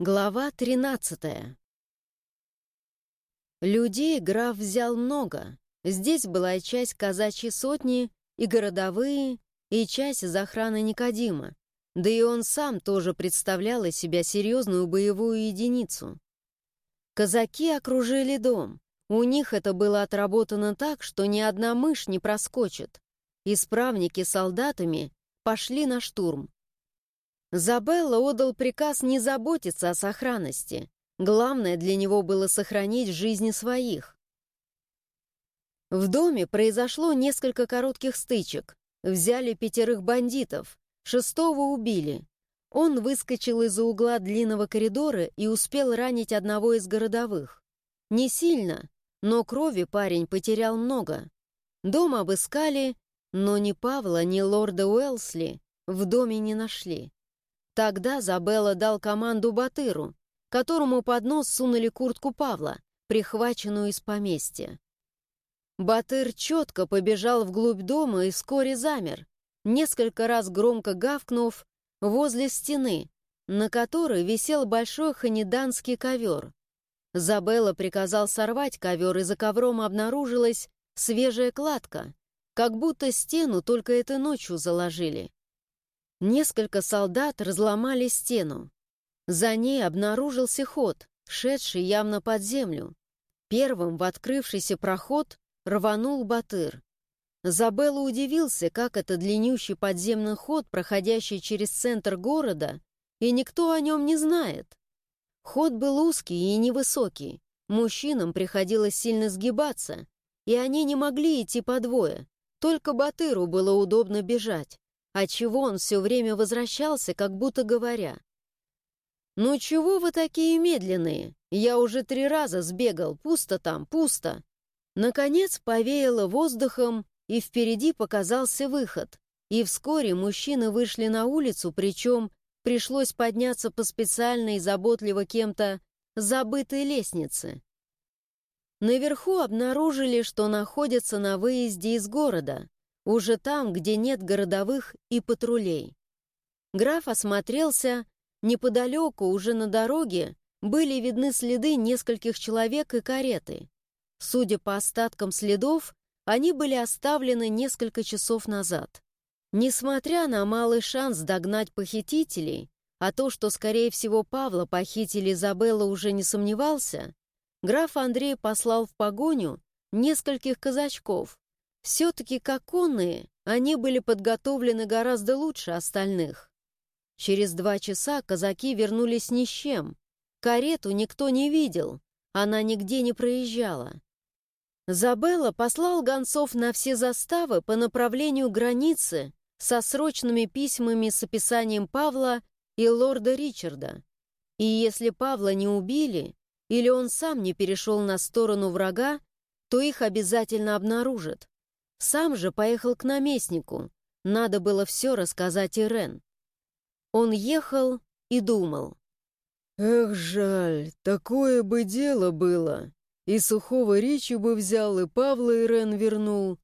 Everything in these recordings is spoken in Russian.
Глава 13 Людей граф взял много. Здесь была и часть казачьей сотни, и городовые, и часть из охраны Никодима. Да и он сам тоже представлял из себя серьезную боевую единицу. Казаки окружили дом. У них это было отработано так, что ни одна мышь не проскочит. Исправники с солдатами пошли на штурм. Забелла отдал приказ не заботиться о сохранности. Главное для него было сохранить жизни своих. В доме произошло несколько коротких стычек. Взяли пятерых бандитов, шестого убили. Он выскочил из-за угла длинного коридора и успел ранить одного из городовых. Не сильно, но крови парень потерял много. Дом обыскали, но ни Павла, ни лорда Уэлсли в доме не нашли. Тогда Забелла дал команду Батыру, которому под нос сунули куртку Павла, прихваченную из поместья. Батыр четко побежал вглубь дома и вскоре замер, несколько раз громко гавкнув возле стены, на которой висел большой ханиданский ковер. Забелла приказал сорвать ковер, и за ковром обнаружилась свежая кладка, как будто стену только этой ночью заложили. Несколько солдат разломали стену. За ней обнаружился ход, шедший явно под землю. Первым в открывшийся проход рванул Батыр. Забелла удивился, как это длиннющий подземный ход, проходящий через центр города, и никто о нем не знает. Ход был узкий и невысокий. Мужчинам приходилось сильно сгибаться, и они не могли идти по двое. Только Батыру было удобно бежать отчего он все время возвращался, как будто говоря. «Ну чего вы такие медленные? Я уже три раза сбегал, пусто там, пусто». Наконец повеяло воздухом, и впереди показался выход. И вскоре мужчины вышли на улицу, причем пришлось подняться по специальной, заботливо кем-то забытой лестнице. Наверху обнаружили, что находятся на выезде из города, уже там, где нет городовых и патрулей. Граф осмотрелся, неподалеку, уже на дороге, были видны следы нескольких человек и кареты. Судя по остаткам следов, они были оставлены несколько часов назад. Несмотря на малый шанс догнать похитителей, а то, что, скорее всего, Павла похитили Изабелла уже не сомневался, граф Андрей послал в погоню нескольких казачков, все-таки как они были подготовлены гораздо лучше остальных. Через два часа казаки вернулись ни с чем. Карету никто не видел, она нигде не проезжала. Забелла послал гонцов на все заставы по направлению границы со срочными письмами с описанием Павла и лорда Ричарда. И если Павла не убили, или он сам не перешел на сторону врага, то их обязательно обнаружат. Сам же поехал к наместнику. Надо было все рассказать Ирен. Он ехал и думал. «Эх, жаль, такое бы дело было. И сухого речи бы взял, и Павла Ирен вернул.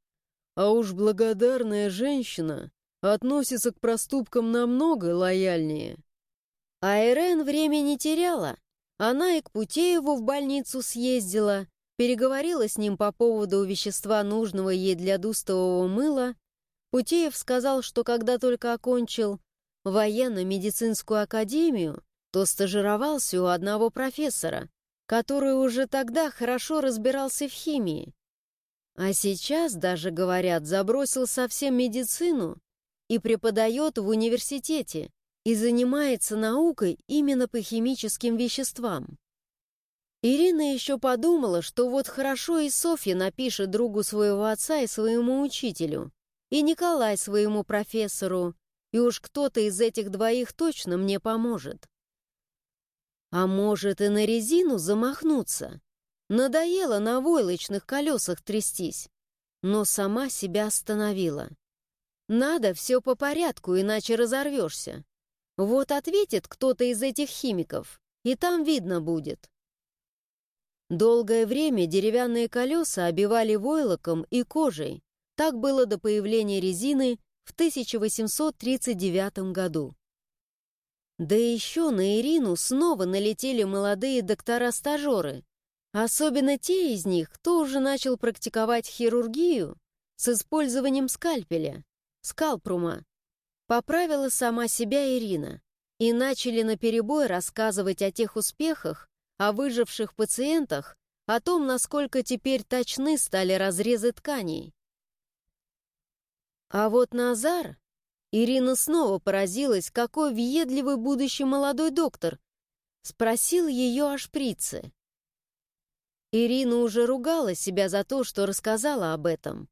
А уж благодарная женщина относится к проступкам намного лояльнее». А Ирен время не теряла. Она и к Путееву в больницу съездила, переговорила с ним по поводу вещества, нужного ей для дустового мыла, Путеев сказал, что когда только окончил военно-медицинскую академию, то стажировался у одного профессора, который уже тогда хорошо разбирался в химии. А сейчас, даже говорят, забросил совсем медицину и преподает в университете и занимается наукой именно по химическим веществам. Ирина еще подумала, что вот хорошо и Софья напишет другу своего отца и своему учителю, и Николай своему профессору, и уж кто-то из этих двоих точно мне поможет. А может и на резину замахнуться? Надоело на войлочных колесах трястись, но сама себя остановила. Надо все по порядку, иначе разорвешься. Вот ответит кто-то из этих химиков, и там видно будет. Долгое время деревянные колеса обивали войлоком и кожей. Так было до появления резины в 1839 году. Да еще на Ирину снова налетели молодые доктора-стажеры, особенно те из них, кто уже начал практиковать хирургию с использованием скальпеля, скалпрума. Поправила сама себя Ирина и начали наперебой рассказывать о тех успехах, о выживших пациентах, о том, насколько теперь точны стали разрезы тканей. А вот Назар... Ирина снова поразилась, какой въедливый будущий молодой доктор. Спросил ее о шприце. Ирина уже ругала себя за то, что рассказала об этом.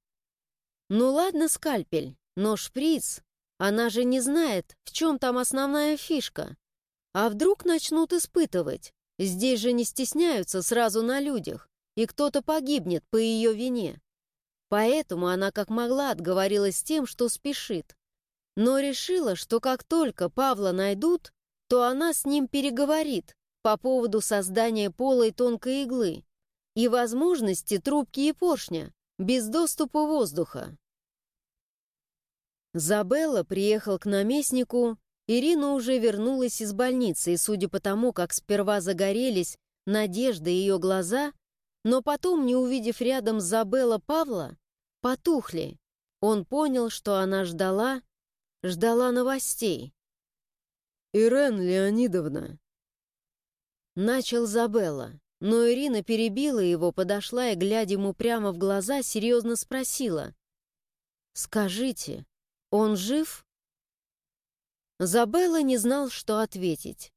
Ну ладно, скальпель, но шприц, она же не знает, в чем там основная фишка. А вдруг начнут испытывать? Здесь же не стесняются сразу на людях, и кто-то погибнет по ее вине. Поэтому она как могла отговорилась тем, что спешит. Но решила, что как только Павла найдут, то она с ним переговорит по поводу создания полой тонкой иглы и возможности трубки и поршня без доступа воздуха. Забелла приехал к наместнику, Ирина уже вернулась из больницы, и судя по тому, как сперва загорелись надежды ее глаза, но потом, не увидев рядом Забелла Павла, потухли. Он понял, что она ждала, ждала новостей. «Ирен Леонидовна!» Начал Забелла, но Ирина перебила его, подошла и, глядя ему прямо в глаза, серьезно спросила. «Скажите, он жив?» Забелла не знал, что ответить.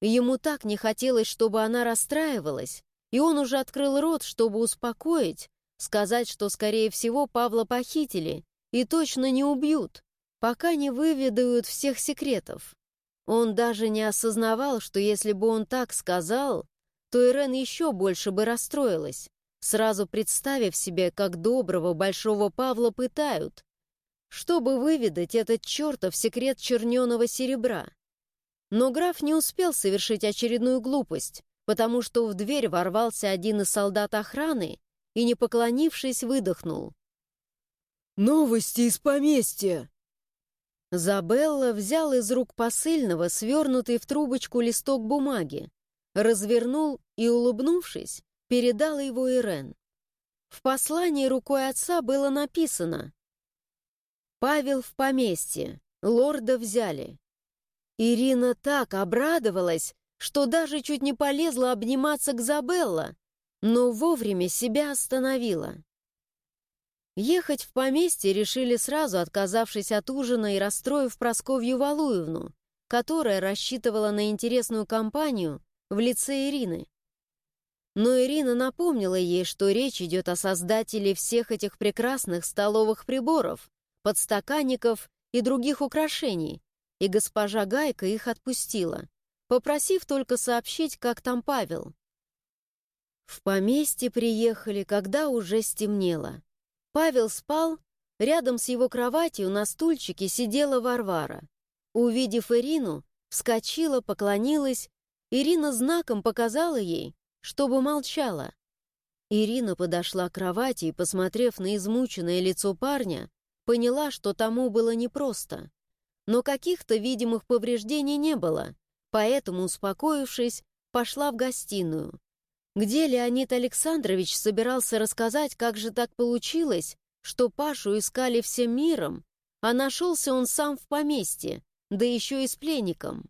Ему так не хотелось, чтобы она расстраивалась, и он уже открыл рот, чтобы успокоить, сказать, что, скорее всего, Павла похитили и точно не убьют, пока не выведают всех секретов. Он даже не осознавал, что если бы он так сказал, то Ирен еще больше бы расстроилась, сразу представив себе, как доброго большого Павла пытают, чтобы выведать этот чертов секрет черненого серебра. Но граф не успел совершить очередную глупость, потому что в дверь ворвался один из солдат охраны и, не поклонившись, выдохнул. «Новости из поместья!» Забелла взял из рук посыльного свернутый в трубочку листок бумаги, развернул и, улыбнувшись, передал его Ирен. В послании рукой отца было написано Павел в поместье. Лорда взяли. Ирина так обрадовалась, что даже чуть не полезла обниматься к Забелла, но вовремя себя остановила. Ехать в поместье решили сразу, отказавшись от ужина и расстроив Просковью Валуевну, которая рассчитывала на интересную компанию в лице Ирины. Но Ирина напомнила ей, что речь идет о создателе всех этих прекрасных столовых приборов, подстаканников и других украшений, и госпожа Гайка их отпустила, попросив только сообщить, как там Павел. В поместье приехали, когда уже стемнело. Павел спал, рядом с его кроватью на стульчике сидела Варвара. Увидев Ирину, вскочила, поклонилась, Ирина знаком показала ей, чтобы молчала. Ирина подошла к кровати и, посмотрев на измученное лицо парня, Поняла, что тому было непросто. Но каких-то видимых повреждений не было, поэтому, успокоившись, пошла в гостиную, где Леонид Александрович собирался рассказать, как же так получилось, что Пашу искали всем миром, а нашелся он сам в поместье, да еще и с пленником.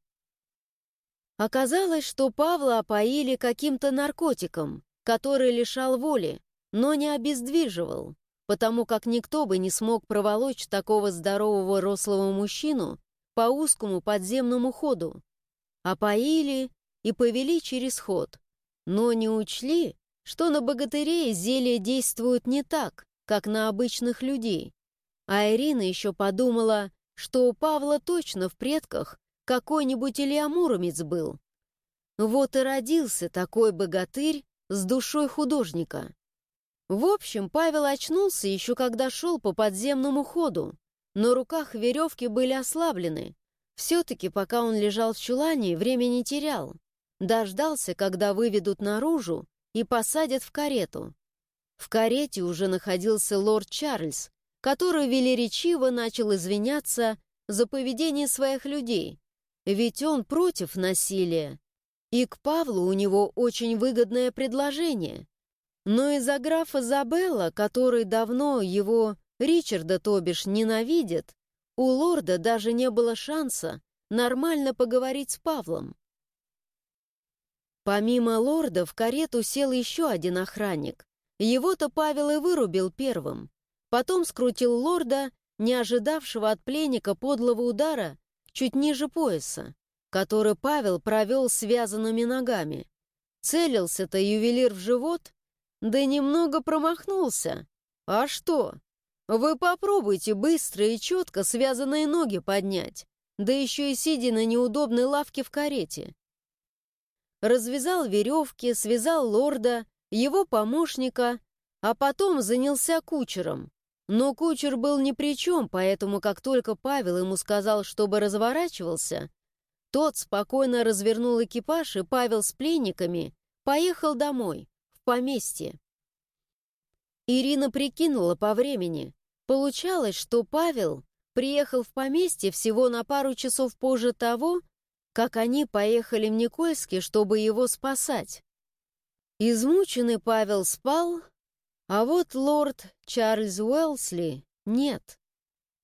Оказалось, что Павла опоили каким-то наркотиком, который лишал воли, но не обездвиживал потому как никто бы не смог проволочь такого здорового рослого мужчину по узкому подземному ходу. Опоили и повели через ход, но не учли, что на богатырей зелье действует не так, как на обычных людей. А Ирина еще подумала, что у Павла точно в предках какой-нибудь Илья Муромец был. Вот и родился такой богатырь с душой художника. В общем, Павел очнулся еще когда шел по подземному ходу. На руках веревки были ослаблены. Все-таки, пока он лежал в чулане, время не терял. Дождался, когда выведут наружу и посадят в карету. В карете уже находился лорд Чарльз, который велеречиво начал извиняться за поведение своих людей, ведь он против насилия. И к Павлу у него очень выгодное предложение. Но из-за графа Забелла, который давно его, Ричарда, то бишь, ненавидит, у лорда даже не было шанса нормально поговорить с Павлом. Помимо лорда в карету сел еще один охранник. Его-то Павел и вырубил первым. Потом скрутил лорда, не ожидавшего от пленника подлого удара, чуть ниже пояса, который Павел провел связанными ногами. Целился-то ювелир в живот, да немного промахнулся. А что? Вы попробуйте быстро и четко связанные ноги поднять, да еще и сидя на неудобной лавке в карете. Развязал веревки, связал лорда, его помощника, а потом занялся кучером. Но кучер был ни при чем, поэтому как только Павел ему сказал, чтобы разворачивался, тот спокойно развернул экипаж, и Павел с пленниками поехал домой, поместье. Ирина прикинула по времени. Получалось, что Павел приехал в поместье всего на пару часов позже того, как они поехали в Никольске, чтобы его спасать. Измученный Павел спал, а вот лорд Чарльз Уэлсли нет.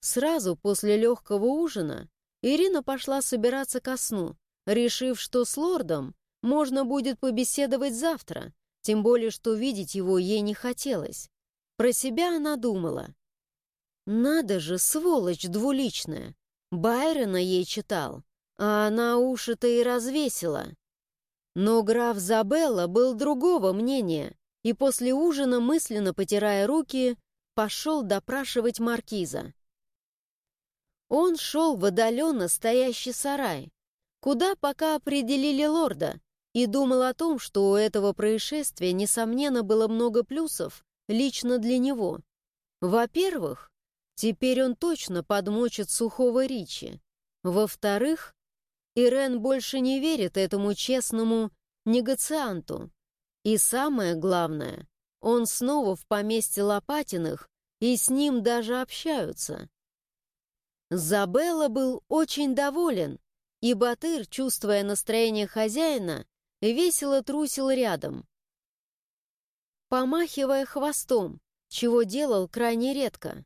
Сразу после легкого ужина Ирина пошла собираться ко сну, решив, что с лордом можно будет побеседовать завтра, тем более, что видеть его ей не хотелось. Про себя она думала. «Надо же, сволочь двуличная! Байрона ей читал, а она уши-то и развесила». Но граф Забелла был другого мнения и после ужина, мысленно потирая руки, пошел допрашивать маркиза. Он шел в отдаленно стоящий сарай, куда пока определили лорда, и думал о том, что у этого происшествия, несомненно, было много плюсов лично для него. Во-первых, теперь он точно подмочит сухого Ричи. Во-вторых, Ирен больше не верит этому честному негацианту. И самое главное, он снова в поместье Лопатиных, и с ним даже общаются. Забелла был очень доволен, и Батыр, чувствуя настроение хозяина, весело трусил рядом, помахивая хвостом, чего делал крайне редко.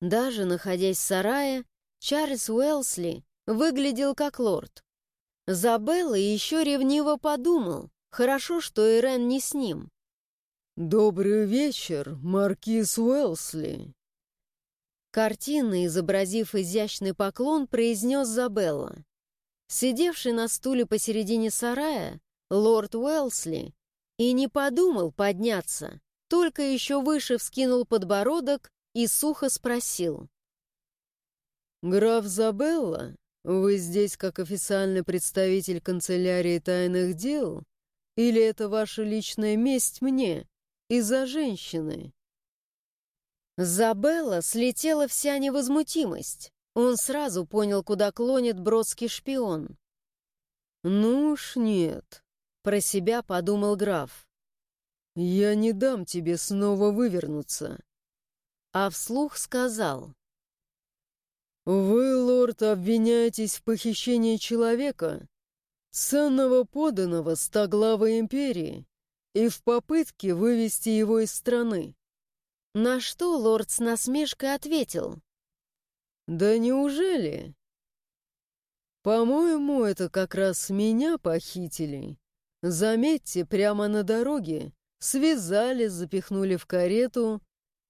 Даже находясь в сарае, Чарльз Уэлсли выглядел как лорд. Забелла еще ревниво подумал, хорошо, что Ирен не с ним. «Добрый вечер, маркиз Уэлсли!» Картинно изобразив изящный поклон, произнес Забелла. Сидевший на стуле посередине сарая, лорд Уэлсли и не подумал подняться, только еще выше вскинул подбородок и сухо спросил. «Граф Забелла, вы здесь как официальный представитель канцелярии тайных дел? Или это ваша личная месть мне из-за женщины?» Забелла слетела вся невозмутимость. Он сразу понял, куда клонит бродский шпион. «Ну уж нет», про себя подумал граф. «Я не дам тебе снова вывернуться». А вслух сказал. «Вы, лорд, обвиняетесь в похищении человека, ценного поданного стоглавой империи, и в попытке вывести его из страны». На что лорд с насмешкой ответил. «Да неужели? По-моему, это как раз меня похитили. Заметьте, прямо на дороге связали, запихнули в карету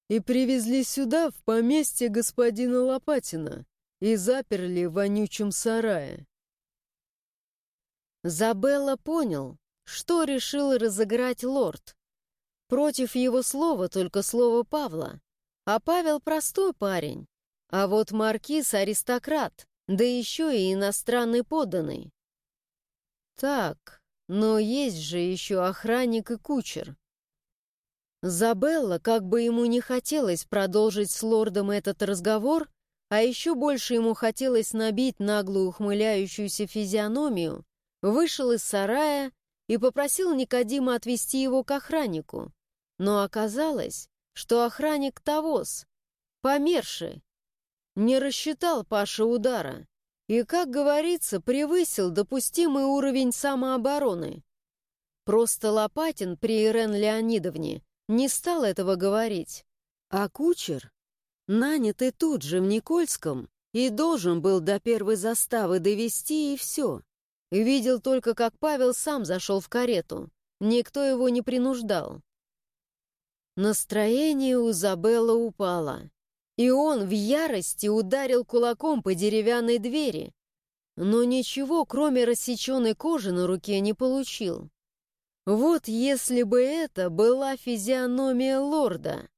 и привезли сюда, в поместье господина Лопатина, и заперли в вонючем сарае. Забелла понял, что решил разыграть лорд. Против его слова только слово Павла, а Павел простой парень, а вот маркиз — аристократ, да еще и иностранный подданный. Так, но есть же еще охранник и кучер. Забелла, как бы ему не хотелось продолжить с лордом этот разговор, а еще больше ему хотелось набить наглую ухмыляющуюся физиономию, вышел из сарая и попросил Никодима отвезти его к охраннику. Но оказалось, что охранник Тавос, померший, не рассчитал Паша удара, и, как говорится, превысил допустимый уровень самообороны. Просто Лопатин при Ирен Леонидовне не стал этого говорить, а кучер, нанятый тут же в Никольском, и должен был до первой заставы довести и все. Видел только, как Павел сам зашел в карету. Никто его не принуждал. Настроение у Забелла упало, и он в ярости ударил кулаком по деревянной двери, но ничего, кроме рассеченной кожи на руке, не получил. Вот если бы это была физиономия лорда.